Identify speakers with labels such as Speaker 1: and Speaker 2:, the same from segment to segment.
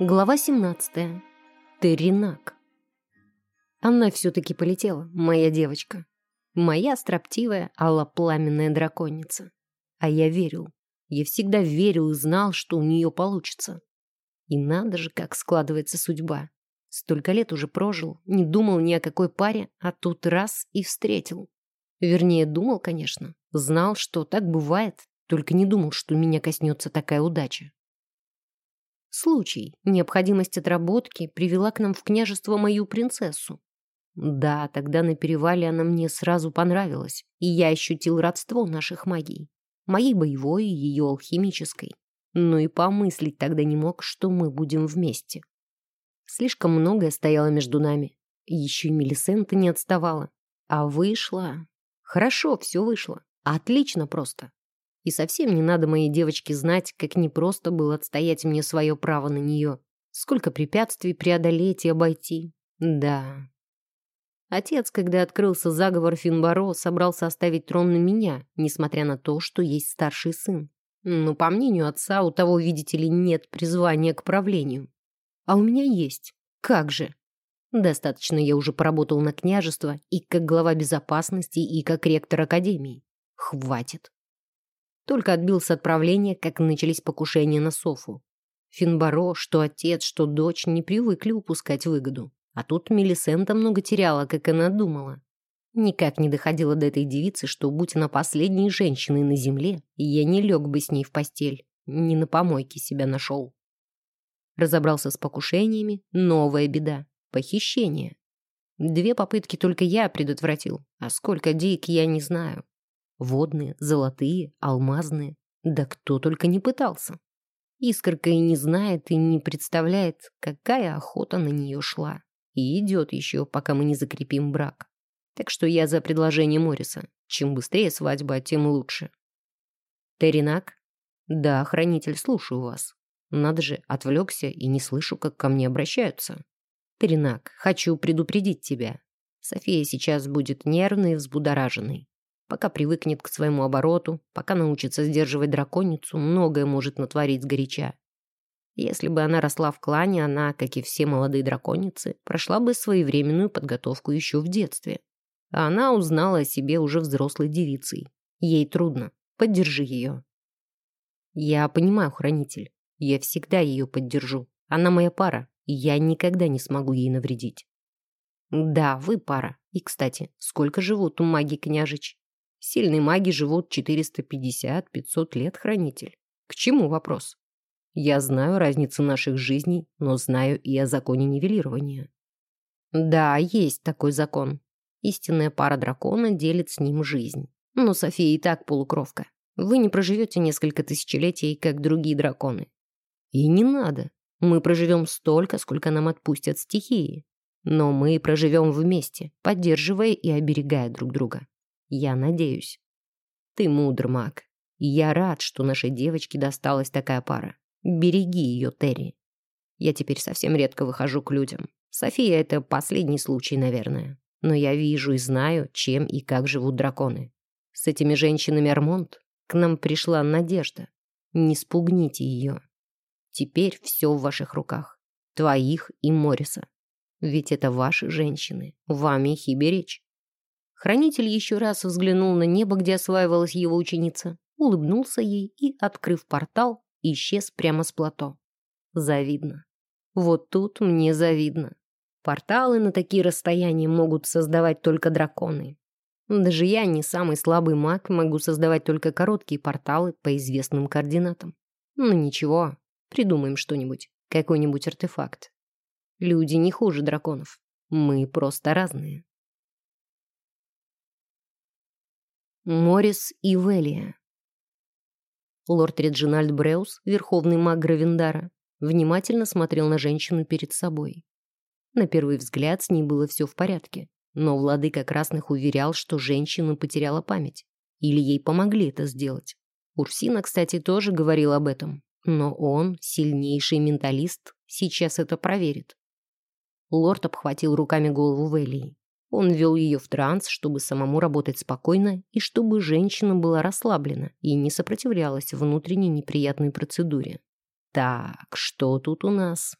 Speaker 1: Глава 17. Терринак. Она все-таки полетела, моя девочка. Моя строптивая, аллопламенная драконица. А я верил. Я всегда верил и знал, что у нее получится. И надо же, как складывается судьба. Столько лет уже прожил, не думал ни о какой паре, а тут раз и встретил. Вернее, думал, конечно. Знал, что так бывает, только не думал, что меня коснется такая удача. Случай, необходимость отработки привела к нам в княжество мою принцессу. Да, тогда на перевале она мне сразу понравилась, и я ощутил родство наших магий. Моей боевой и ее алхимической. Но и помыслить тогда не мог, что мы будем вместе. Слишком многое стояло между нами. Еще и Мелисента не отставала. А вышло... Хорошо, все вышло. Отлично просто. И совсем не надо моей девочке знать, как непросто было отстоять мне свое право на нее. Сколько препятствий преодолеть и обойти. Да. Отец, когда открылся заговор Финбаро, собрался оставить трон на меня, несмотря на то, что есть старший сын. Но, по мнению отца, у того, видите ли, нет призвания к правлению. А у меня есть. Как же? Достаточно я уже поработал на княжество и как глава безопасности, и как ректор академии. Хватит. Только отбился от правления, как начались покушения на Софу. Финбаро, что отец, что дочь не привыкли упускать выгоду. А тут Мелисента много теряла, как она думала. Никак не доходило до этой девицы, что, будь она последней женщиной на земле, я не лег бы с ней в постель, не на помойке себя нашел. Разобрался с покушениями, новая беда — похищение. Две попытки только я предотвратил, а сколько дейк я не знаю. Водные, золотые, алмазные. Да кто только не пытался. Искорка и не знает, и не представляет, какая охота на нее шла. И идет еще, пока мы не закрепим брак. Так что я за предложение Морриса. Чем быстрее свадьба, тем лучше. Теринак? Да, хранитель, слушаю вас. Надо же, отвлекся и не слышу, как ко мне обращаются. Теринак, хочу предупредить тебя. София сейчас будет нервной и взбудораженной. Пока привыкнет к своему обороту, пока научится сдерживать драконицу, многое может натворить сгоряча. Если бы она росла в клане, она, как и все молодые драконицы, прошла бы своевременную подготовку еще в детстве. А она узнала о себе уже взрослой девицей. Ей трудно. Поддержи ее. Я понимаю, хранитель. Я всегда ее поддержу. Она моя пара, и я никогда не смогу ей навредить. Да, вы пара. И, кстати, сколько живут у маги княжич? Сильные маги живут 450-500 лет, хранитель. К чему вопрос? Я знаю разницу наших жизней, но знаю и о законе нивелирования. Да, есть такой закон. Истинная пара дракона делит с ним жизнь. Но София и так полукровка. Вы не проживете несколько тысячелетий, как другие драконы. И не надо. Мы проживем столько, сколько нам отпустят стихии. Но мы проживем вместе, поддерживая и оберегая друг друга. Я надеюсь. Ты мудр, маг. я рад, что нашей девочке досталась такая пара. Береги ее, Терри. Я теперь совсем редко выхожу к людям. София — это последний случай, наверное. Но я вижу и знаю, чем и как живут драконы. С этими женщинами Армонт к нам пришла надежда. Не спугните ее. Теперь все в ваших руках. Твоих и Мориса. Ведь это ваши женщины. Вам их и беречь. Хранитель еще раз взглянул на небо, где осваивалась его ученица, улыбнулся ей и, открыв портал, исчез прямо с плато. Завидно. Вот тут мне завидно. Порталы на такие расстояния могут создавать только драконы. Даже я, не самый слабый маг, могу создавать только короткие порталы по известным координатам. Ну ничего, придумаем что-нибудь, какой-нибудь артефакт. Люди не хуже драконов. Мы просто разные. Морис и Велия. Лорд Реджинальд Бреус, верховный маг Гравендара, внимательно смотрел на женщину перед собой. На первый взгляд с ней было все в порядке, но владыка Красных уверял, что женщина потеряла память, или ей помогли это сделать. Урсина, кстати, тоже говорил об этом, но он, сильнейший менталист, сейчас это проверит. Лорд обхватил руками голову Велии. Он ввел ее в транс, чтобы самому работать спокойно и чтобы женщина была расслаблена и не сопротивлялась внутренней неприятной процедуре. Так, что тут у нас?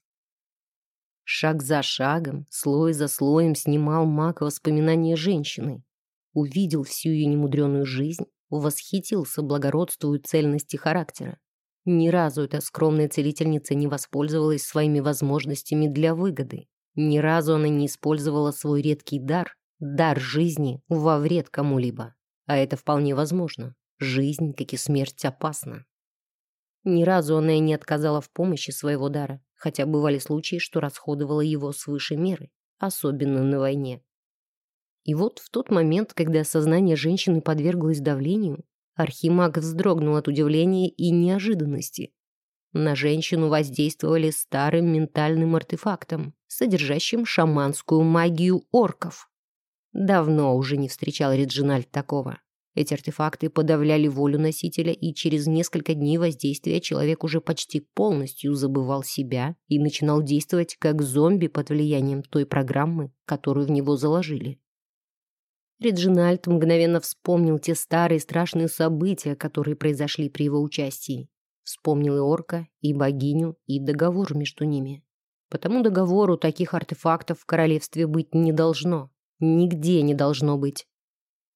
Speaker 1: Шаг за шагом, слой за слоем снимал маг воспоминания женщины. Увидел всю ее немудреную жизнь, восхитился благородству и цельности характера. Ни разу эта скромная целительница не воспользовалась своими возможностями для выгоды. Ни разу она не использовала свой редкий дар, дар жизни, во вред кому-либо. А это вполне возможно. Жизнь, как и смерть, опасна. Ни разу она и не отказала в помощи своего дара, хотя бывали случаи, что расходовала его свыше меры, особенно на войне. И вот в тот момент, когда сознание женщины подверглось давлению, Архимаг вздрогнул от удивления и неожиданности. На женщину воздействовали старым ментальным артефактом, содержащим шаманскую магию орков. Давно уже не встречал Реджинальд такого. Эти артефакты подавляли волю носителя, и через несколько дней воздействия человек уже почти полностью забывал себя и начинал действовать как зомби под влиянием той программы, которую в него заложили. Реджинальд мгновенно вспомнил те старые страшные события, которые произошли при его участии. Вспомнил и орка, и богиню, и договор между ними. По тому договору таких артефактов в королевстве быть не должно. Нигде не должно быть.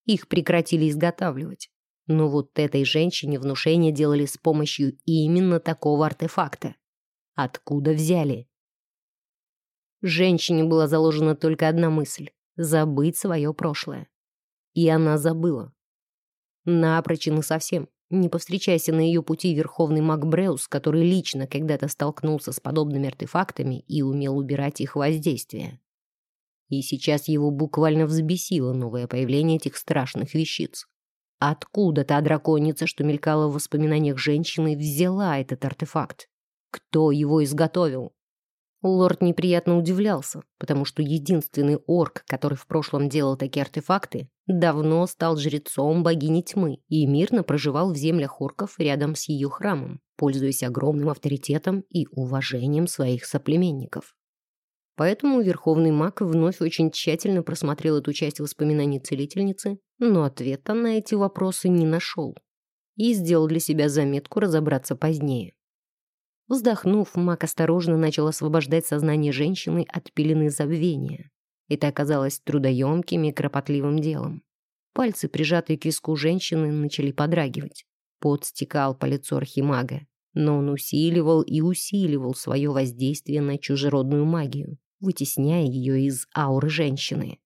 Speaker 1: Их прекратили изготавливать. Но вот этой женщине внушение делали с помощью именно такого артефакта. Откуда взяли? Женщине была заложена только одна мысль — забыть свое прошлое. И она забыла. Напрочь и совсем. Не повстречайся на ее пути верховный маг Бреус, который лично когда-то столкнулся с подобными артефактами и умел убирать их воздействие. И сейчас его буквально взбесило новое появление этих страшных вещиц. Откуда та драконица, что мелькала в воспоминаниях женщины, взяла этот артефакт? Кто его изготовил? Лорд неприятно удивлялся, потому что единственный орк, который в прошлом делал такие артефакты, давно стал жрецом богини тьмы и мирно проживал в землях орков рядом с ее храмом, пользуясь огромным авторитетом и уважением своих соплеменников. Поэтому верховный маг вновь очень тщательно просмотрел эту часть воспоминаний целительницы, но ответа на эти вопросы не нашел. И сделал для себя заметку разобраться позднее. Вздохнув, маг осторожно начал освобождать сознание женщины от пелены забвения. Это оказалось трудоемким и кропотливым делом. Пальцы, прижатые к виску женщины, начали подрагивать. Пот стекал по лицу архимага, но он усиливал и усиливал свое воздействие на чужеродную магию вытесняя ее из ауры женщины.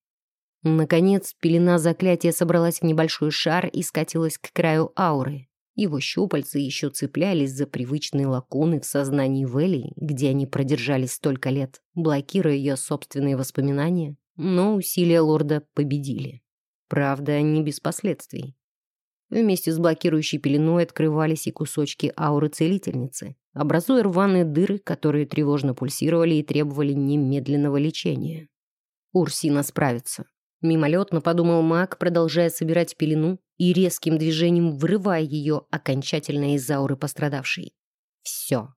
Speaker 1: Наконец, пелена заклятия собралась в небольшой шар и скатилась к краю ауры. Его щупальцы еще цеплялись за привычные лакуны в сознании Вэлли, где они продержались столько лет, блокируя ее собственные воспоминания, но усилия лорда победили. Правда, не без последствий. Вместе с блокирующей пеленой открывались и кусочки ауры целительницы, образуя рваные дыры, которые тревожно пульсировали и требовали немедленного лечения. Урсина справится. Мимолетно подумал маг, продолжая собирать пелену и резким движением вырывая ее окончательно из ауры пострадавшей. Все.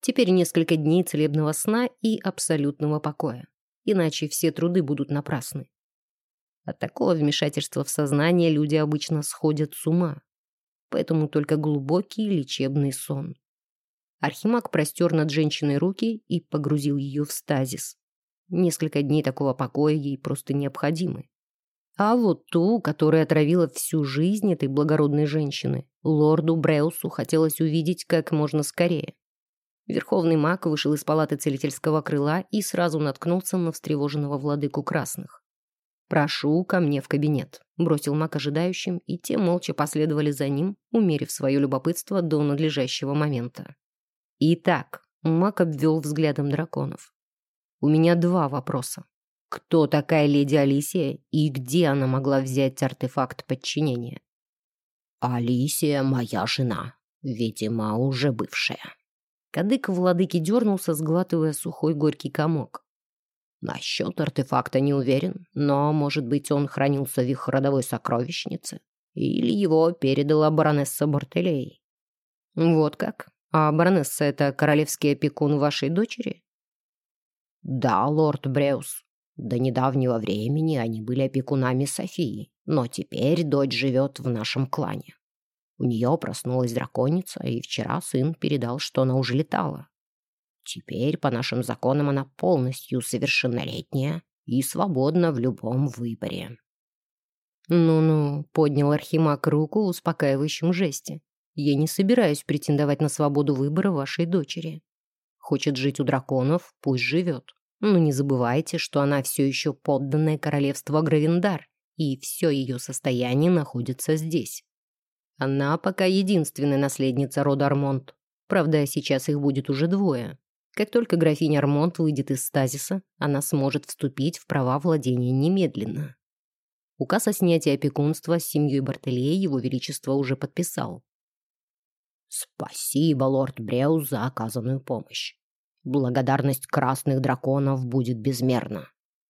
Speaker 1: Теперь несколько дней целебного сна и абсолютного покоя. Иначе все труды будут напрасны. От такого вмешательства в сознание люди обычно сходят с ума. Поэтому только глубокий лечебный сон. Архимаг простер над женщиной руки и погрузил ее в стазис. Несколько дней такого покоя ей просто необходимы. А вот ту, которая отравила всю жизнь этой благородной женщины, лорду Бреусу хотелось увидеть как можно скорее. Верховный маг вышел из палаты целительского крыла и сразу наткнулся на встревоженного владыку красных. «Прошу ко мне в кабинет», — бросил Мак ожидающим, и те молча последовали за ним, умерив свое любопытство до надлежащего момента. Итак, Мак обвел взглядом драконов. «У меня два вопроса. Кто такая леди Алисия и где она могла взять артефакт подчинения?»
Speaker 2: «Алисия моя жена, видимо, уже бывшая».
Speaker 1: Кадык владыки дернулся, сглатывая сухой горький комок.
Speaker 2: Насчет артефакта не уверен, но, может быть, он хранился в их родовой сокровищнице. Или его передала баронесса Бортелей.
Speaker 1: Вот как? А баронесса — это королевский опекун вашей дочери?
Speaker 2: Да, лорд Бреус. До недавнего времени они были опекунами Софии, но теперь дочь живет в нашем клане. У нее проснулась драконица, и вчера сын передал, что она уже летала. Теперь, по нашим законам, она полностью совершеннолетняя и свободна в любом выборе».
Speaker 1: «Ну-ну», — поднял Архимаг руку в успокаивающем жесте. «Я не собираюсь претендовать на свободу выбора вашей дочери. Хочет жить у драконов, пусть живет. Но не забывайте, что она все еще подданная королевства Гравендар, и все ее состояние находится здесь. Она пока единственная наследница рода Армонт. Правда, сейчас их будет уже двое. Как только графиня Армонт выйдет из стазиса, она сможет вступить в права владения немедленно. Указ о снятии опекунства с семьей Бартелей его величество уже подписал.
Speaker 2: «Спасибо, лорд Бреус, за оказанную помощь. Благодарность красных драконов будет безмерна.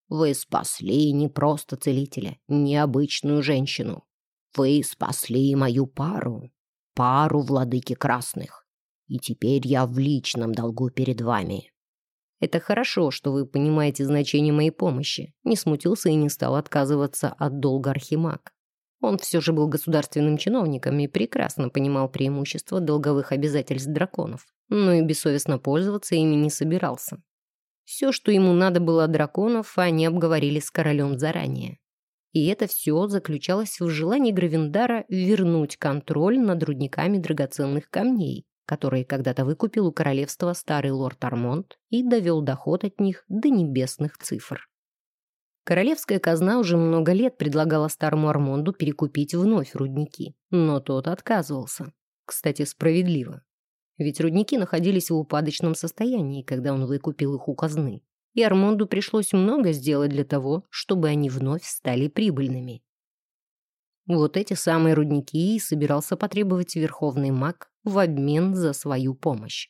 Speaker 2: Вы спасли не просто целителя, необычную женщину. Вы спасли мою пару, пару владыки красных. И теперь я в личном долгу перед вами.
Speaker 1: Это хорошо, что вы понимаете значение моей помощи. Не смутился и не стал отказываться от долга Архимаг. Он все же был государственным чиновником и прекрасно понимал преимущества долговых обязательств драконов, но и бессовестно пользоваться ими не собирался. Все, что ему надо было драконов, они обговорили с королем заранее. И это все заключалось в желании Гравендара вернуть контроль над рудниками драгоценных камней, которые когда-то выкупил у королевства старый лорд Армонт и довел доход от них до небесных цифр. Королевская казна уже много лет предлагала старому Армонду перекупить вновь рудники, но тот отказывался. Кстати, справедливо. Ведь рудники находились в упадочном состоянии, когда он выкупил их у казны. И Армонду пришлось много сделать для того, чтобы они вновь стали прибыльными. Вот эти самые рудники и собирался потребовать верховный маг в обмен за свою помощь.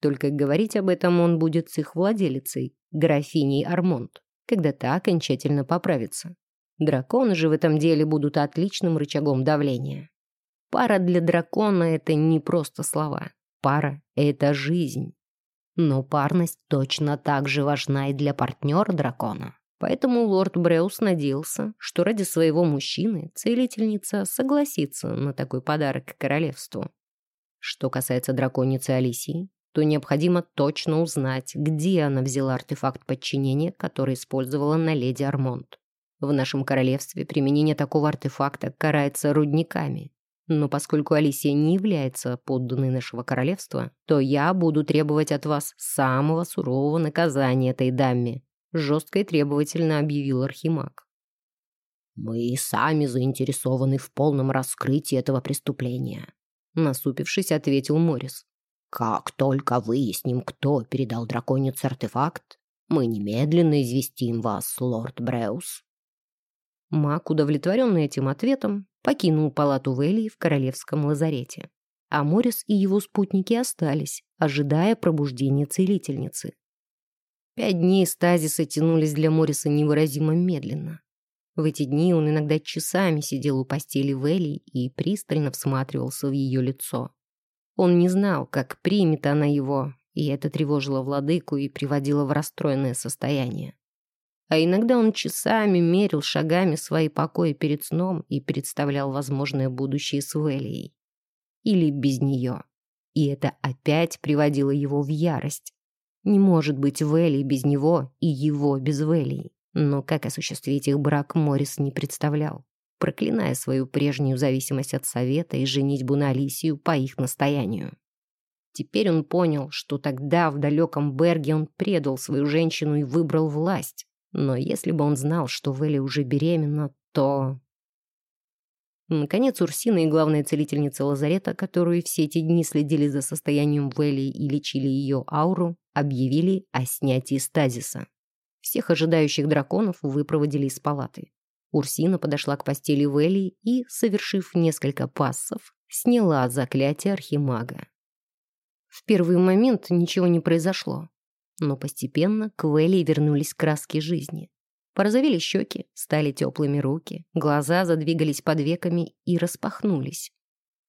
Speaker 1: Только говорить об этом он будет с их владелицей, графиней Армонд когда та окончательно поправится. Драконы же в этом деле будут отличным рычагом давления. Пара для дракона — это не просто слова. Пара — это жизнь. Но парность точно так же важна и для партнера дракона. Поэтому лорд Бреус надеялся, что ради своего мужчины целительница согласится на такой подарок королевству. Что касается драконицы Алисии, то необходимо точно узнать, где она взяла артефакт подчинения, который использовала на леди Армонт. В нашем королевстве применение такого артефакта карается рудниками. Но поскольку Алисия не является подданной нашего королевства, то я буду требовать от вас самого сурового наказания этой даме», жестко и требовательно объявил Архимаг.
Speaker 2: «Мы сами заинтересованы в полном раскрытии этого преступления», насупившись, ответил Морис. Как только выясним, кто передал драконице артефакт, мы немедленно известим вас, лорд Бреус».
Speaker 1: Мак, удовлетворенный этим ответом, покинул палату Велли в королевском лазарете. А Морис и его спутники остались, ожидая пробуждения целительницы. Пять дней стазиса тянулись для Мориса невыразимо медленно. В эти дни он иногда часами сидел у постели Велли и пристально всматривался в ее лицо. Он не знал, как примет она его, и это тревожило владыку и приводило в расстроенное состояние. А иногда он часами мерил шагами свои покои перед сном и представлял возможное будущее с Велией. Или без нее. И это опять приводило его в ярость. Не может быть Велли без него и его без Велии. Но как осуществить их брак Морис не представлял проклиная свою прежнюю зависимость от совета и женитьбу на Алисию по их настоянию. Теперь он понял, что тогда в далеком Берге он предал свою женщину и выбрал власть. Но если бы он знал, что Вэлли уже беременна, то... Наконец Урсина и главная целительница лазарета, которые все эти дни следили за состоянием Вэлли и лечили ее ауру, объявили о снятии стазиса. Всех ожидающих драконов выпроводили из палаты. Урсина подошла к постели Вэлли и, совершив несколько пассов, сняла заклятие архимага. В первый момент ничего не произошло, но постепенно к Вэлли вернулись краски жизни. Порозовели щеки, стали теплыми руки, глаза задвигались под веками и распахнулись.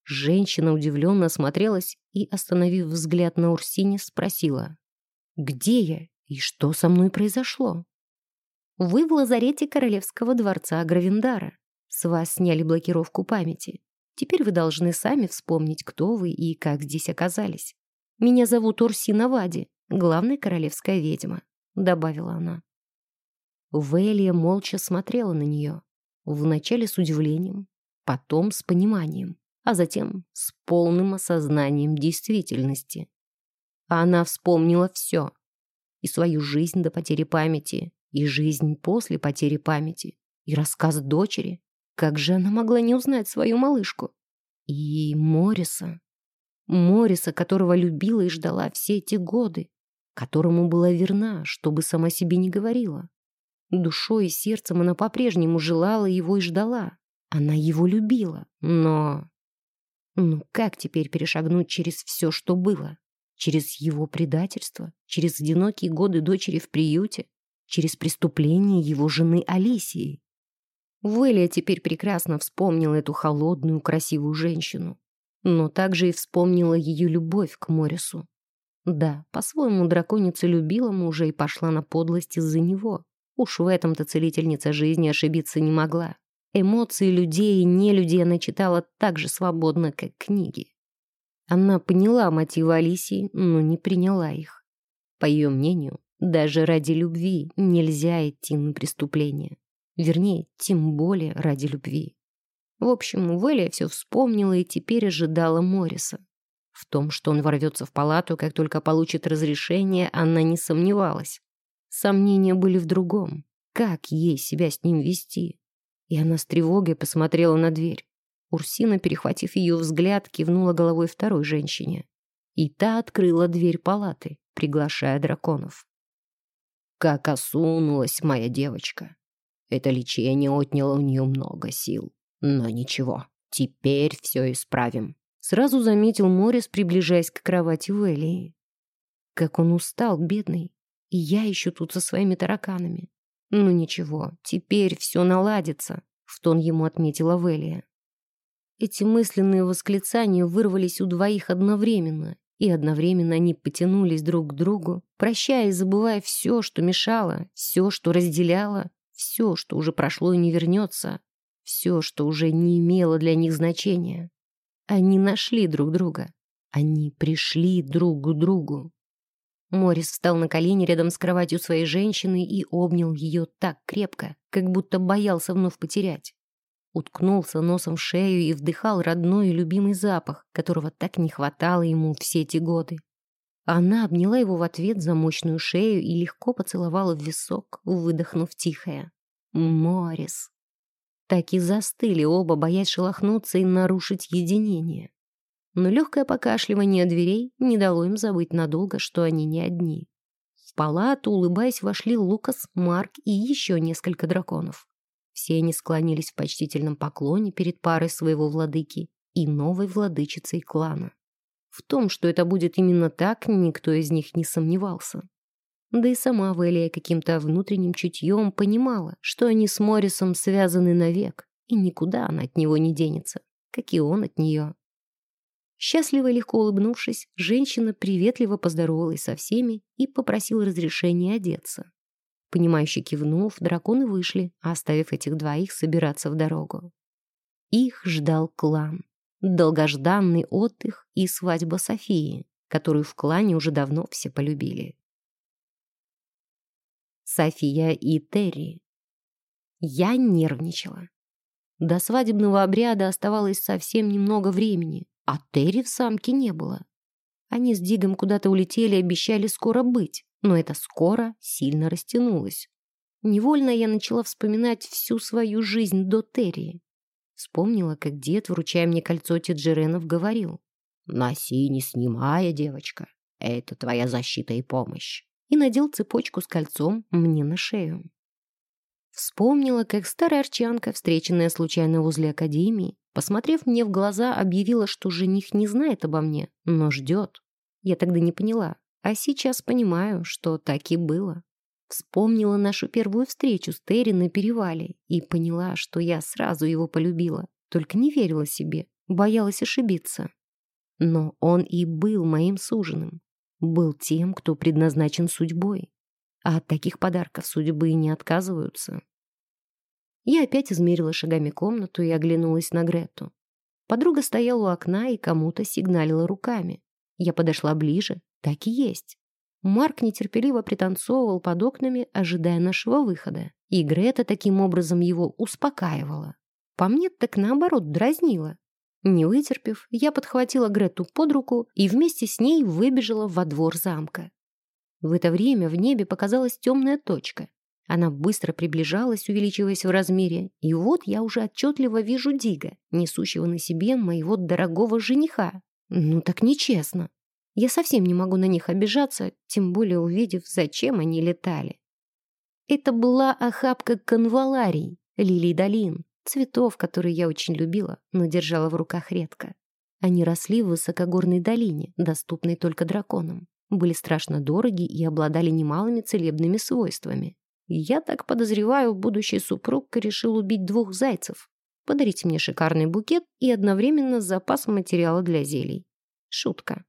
Speaker 1: Женщина удивленно осмотрелась и, остановив взгляд на Урсине, спросила, «Где я и что со мной произошло?» Вы в лазарете Королевского дворца Гравендара. С вас сняли блокировку памяти. Теперь вы должны сами вспомнить, кто вы и как здесь оказались. Меня зовут Урсина Вади. главная королевская ведьма», — добавила она. Велия молча смотрела на нее, вначале с удивлением, потом с пониманием, а затем с полным осознанием действительности. Она вспомнила все. И свою жизнь до потери памяти, и жизнь после потери памяти, и рассказ дочери. Как же она могла не узнать свою малышку? И Мориса. Мориса, которого любила и ждала все эти годы, которому была верна, чтобы сама себе не говорила. Душой и сердцем она по-прежнему желала его и ждала. Она его любила, но... Ну как теперь перешагнуть через все, что было? Через его предательство? Через одинокие годы дочери в приюте? Через преступление его жены Алисии? Вэлия теперь прекрасно вспомнила эту холодную, красивую женщину. Но также и вспомнила ее любовь к Морису. Да, по-своему драконица любила мужа и пошла на подлость из-за него. Уж в этом-то целительница жизни ошибиться не могла. Эмоции людей и не людей она читала так же свободно, как книги. Она поняла мотивы Алисии, но не приняла их. По ее мнению, даже ради любви нельзя идти на преступление. Вернее, тем более ради любви. В общем, Вэлия все вспомнила и теперь ожидала Морриса. В том, что он ворвется в палату, как только получит разрешение, она не сомневалась. Сомнения были в другом. Как ей себя с ним вести? И она с тревогой посмотрела на дверь. Урсина, перехватив ее взгляд, кивнула головой второй женщине. И та открыла дверь палаты, приглашая драконов. Как осунулась моя девочка. Это лечение отняло у нее много сил. Но ничего, теперь все исправим. Сразу заметил Морис, приближаясь к кровати Велии. Как он устал, бедный. И я еще тут со своими тараканами. Ну ничего, теперь все наладится, в тон ему отметила Велия. Эти мысленные восклицания вырвались у двоих одновременно, и одновременно они потянулись друг к другу, прощая и забывая все, что мешало, все, что разделяло, все, что уже прошло и не вернется, все, что уже не имело для них значения. Они нашли друг друга. Они пришли друг к другу. Морис встал на колени рядом с кроватью своей женщины и обнял ее так крепко, как будто боялся вновь потерять. Уткнулся носом в шею и вдыхал родной и любимый запах, которого так не хватало ему все эти годы. Она обняла его в ответ за мощную шею и легко поцеловала в висок, выдохнув тихое. «Морис!» Так и застыли оба, боясь шелохнуться и нарушить единение но легкое покашливание дверей не дало им забыть надолго, что они не одни. В палату, улыбаясь, вошли Лукас, Марк и еще несколько драконов. Все они склонились в почтительном поклоне перед парой своего владыки и новой владычицей клана. В том, что это будет именно так, никто из них не сомневался. Да и сама Велия каким-то внутренним чутьем понимала, что они с Моррисом связаны навек, и никуда она от него не денется, как и он от нее. Счастливо и легко улыбнувшись, женщина приветливо поздоровалась со всеми и попросила разрешения одеться. Понимающе кивнув, драконы вышли, оставив этих двоих собираться в дорогу. Их ждал клан. Долгожданный отдых и свадьба Софии, которую в клане уже давно все полюбили. София и Терри. Я нервничала. До свадебного обряда оставалось совсем немного времени, а Терри в самке не было. Они с Дигом куда-то улетели и обещали скоро быть, но это скоро сильно растянулось. Невольно я начала вспоминать всю свою жизнь до Терри. Вспомнила, как дед, вручая мне кольцо Тиджеренов, говорил. «Носи, не снимая, девочка. Это твоя защита и помощь». И надел цепочку с кольцом мне на шею. Вспомнила, как старая арчанка, встреченная случайно возле академии, Посмотрев мне в глаза, объявила, что жених не знает обо мне, но ждет. Я тогда не поняла, а сейчас понимаю, что так и было. Вспомнила нашу первую встречу с Терри на перевале и поняла, что я сразу его полюбила, только не верила себе, боялась ошибиться. Но он и был моим суженым, был тем, кто предназначен судьбой. А от таких подарков судьбы не отказываются. Я опять измерила шагами комнату и оглянулась на Грету. Подруга стояла у окна и кому-то сигналила руками. Я подошла ближе. Так и есть. Марк нетерпеливо пританцовывал под окнами, ожидая нашего выхода. И Грета таким образом его успокаивала. По мне так наоборот дразнила. Не вытерпев, я подхватила Грету под руку и вместе с ней выбежала во двор замка. В это время в небе показалась темная точка. Она быстро приближалась, увеличиваясь в размере, и вот я уже отчетливо вижу Дига, несущего на себе моего дорогого жениха. Ну так нечестно. Я совсем не могу на них обижаться, тем более увидев, зачем они летали. Это была охапка конваларий, лилий долин, цветов, которые я очень любила, но держала в руках редко. Они росли в высокогорной долине, доступной только драконам, были страшно дороги и обладали немалыми целебными свойствами. Я так подозреваю, будущий супруг решил убить двух зайцев, подарить мне шикарный букет и одновременно запас материала для зелий. Шутка.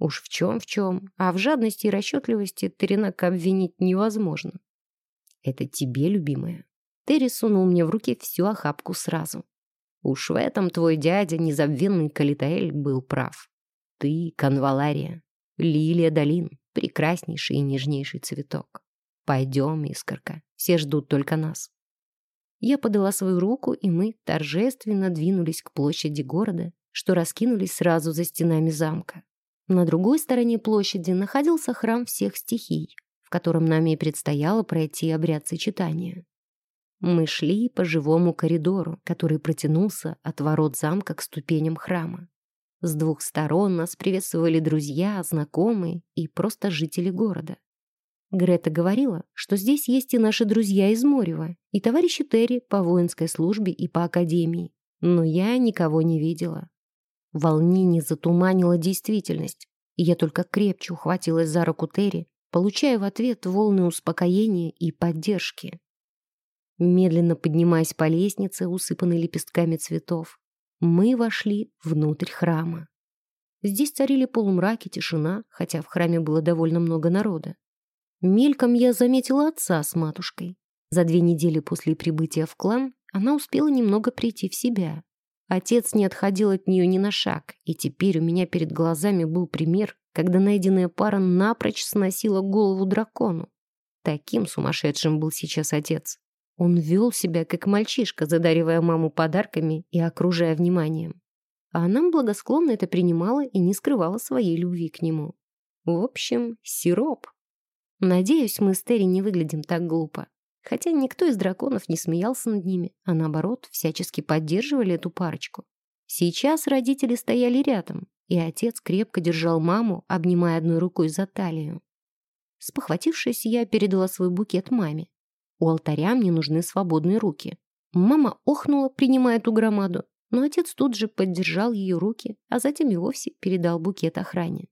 Speaker 1: Уж в чем в чем, а в жадности и расчетливости Теренак обвинить невозможно. Это тебе, любимая. Терри сунул мне в руки всю охапку сразу. Уж в этом твой дядя, незабвенный Калитаэль, был прав. Ты — конвалария, лилия долин, прекраснейший и нежнейший цветок. Пойдем, искорка, все ждут только нас. Я подала свою руку, и мы торжественно двинулись к площади города, что раскинулись сразу за стенами замка. На другой стороне площади находился храм всех стихий, в котором нам и предстояло пройти обряд сочетания. Мы шли по живому коридору, который протянулся от ворот замка к ступеням храма. С двух сторон нас приветствовали друзья, знакомые и просто жители города. Грета говорила, что здесь есть и наши друзья из Морева, и товарищи Терри по воинской службе и по академии. Но я никого не видела. Волнение затуманило действительность, и я только крепче ухватилась за руку Терри, получая в ответ волны успокоения и поддержки. Медленно поднимаясь по лестнице, усыпанной лепестками цветов, мы вошли внутрь храма. Здесь царили полумрак и тишина, хотя в храме было довольно много народа. Мельком я заметила отца с матушкой. За две недели после прибытия в клан она успела немного прийти в себя. Отец не отходил от нее ни на шаг, и теперь у меня перед глазами был пример, когда найденная пара напрочь сносила голову дракону. Таким сумасшедшим был сейчас отец. Он вел себя, как мальчишка, задаривая маму подарками и окружая вниманием. А она благосклонно это принимала и не скрывала своей любви к нему. В общем, сироп. Надеюсь, мы с Терри не выглядим так глупо. Хотя никто из драконов не смеялся над ними, а наоборот, всячески поддерживали эту парочку. Сейчас родители стояли рядом, и отец крепко держал маму, обнимая одной рукой за талию. Спохватившись, я передала свой букет маме. У алтаря мне нужны свободные руки. Мама охнула, принимая эту громаду, но отец тут же поддержал ее руки, а затем и вовсе передал букет охране.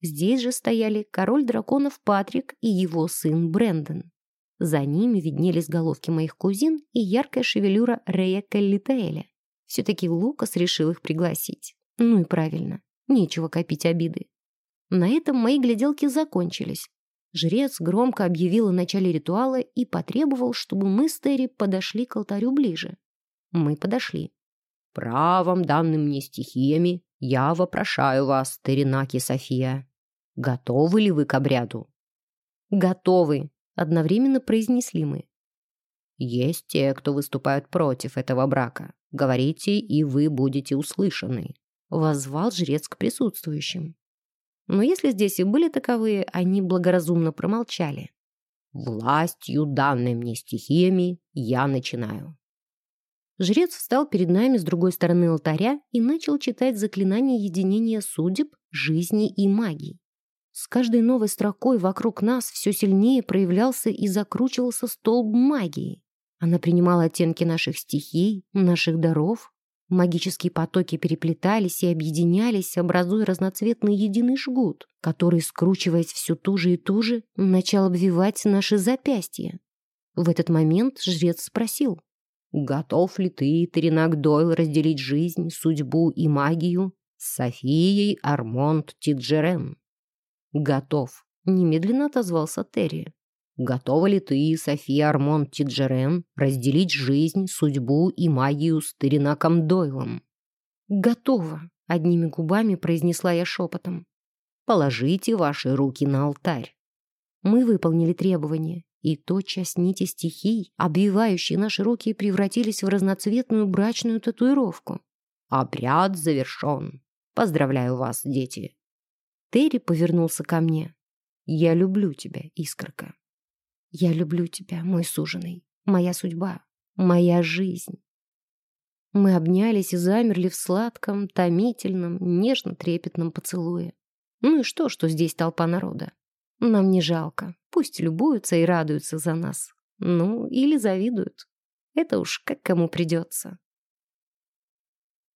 Speaker 1: Здесь же стояли король драконов Патрик и его сын Брэндон. За ними виднелись головки моих кузин и яркая шевелюра Рея Каллитаэля. Все-таки Лукас решил их пригласить. Ну и правильно, нечего копить обиды. На этом мои гляделки закончились. Жрец громко объявил о начале ритуала и потребовал, чтобы мы с Терри подошли к алтарю ближе. Мы подошли.
Speaker 2: «Правом, данным мне стихиями, я вопрошаю вас, Теринаки София. Готовы ли вы к обряду?»
Speaker 1: «Готовы», Одновременно произнесли мы.
Speaker 2: «Есть те, кто выступают против этого брака. Говорите, и вы будете услышаны», —
Speaker 1: воззвал жрец к присутствующим. Но если здесь и были таковые, они благоразумно промолчали.
Speaker 2: «Властью, данной мне стихиями, я начинаю».
Speaker 1: Жрец встал перед нами с другой стороны алтаря и начал читать заклинание единения судеб, жизни и магии. С каждой новой строкой вокруг нас все сильнее проявлялся и закручивался столб магии. Она принимала оттенки наших стихий, наших даров. Магические потоки переплетались и объединялись, образуя разноцветный единый жгут, который, скручиваясь все туже и туже, начал обвивать наши запястья. В этот момент жрец спросил,
Speaker 2: «Готов ли ты, Теренак Дойл, разделить жизнь, судьбу и магию с Софией Армонт Тиджерен?»
Speaker 1: «Готов», — немедленно отозвался Терри.
Speaker 2: «Готова ли ты, София Армон Тиджерен, разделить жизнь, судьбу и магию с Теринаком Дойлом?»
Speaker 1: «Готова», — одними губами произнесла я шепотом.
Speaker 2: «Положите ваши руки на алтарь»,
Speaker 1: Мы выполнили требования, и тотчас нити стихий, обвивающие наши руки, превратились в разноцветную брачную татуировку.
Speaker 2: «Обряд завершен. Поздравляю вас, дети!»
Speaker 1: Терри повернулся ко мне. «Я люблю тебя, искорка. Я люблю тебя, мой суженый, моя судьба, моя жизнь». Мы обнялись и замерли в сладком, томительном, нежно-трепетном поцелуе. Ну и что, что здесь толпа народа? Нам не жалко. Пусть любуются и радуются за нас. Ну, или завидуют. Это уж как кому придется.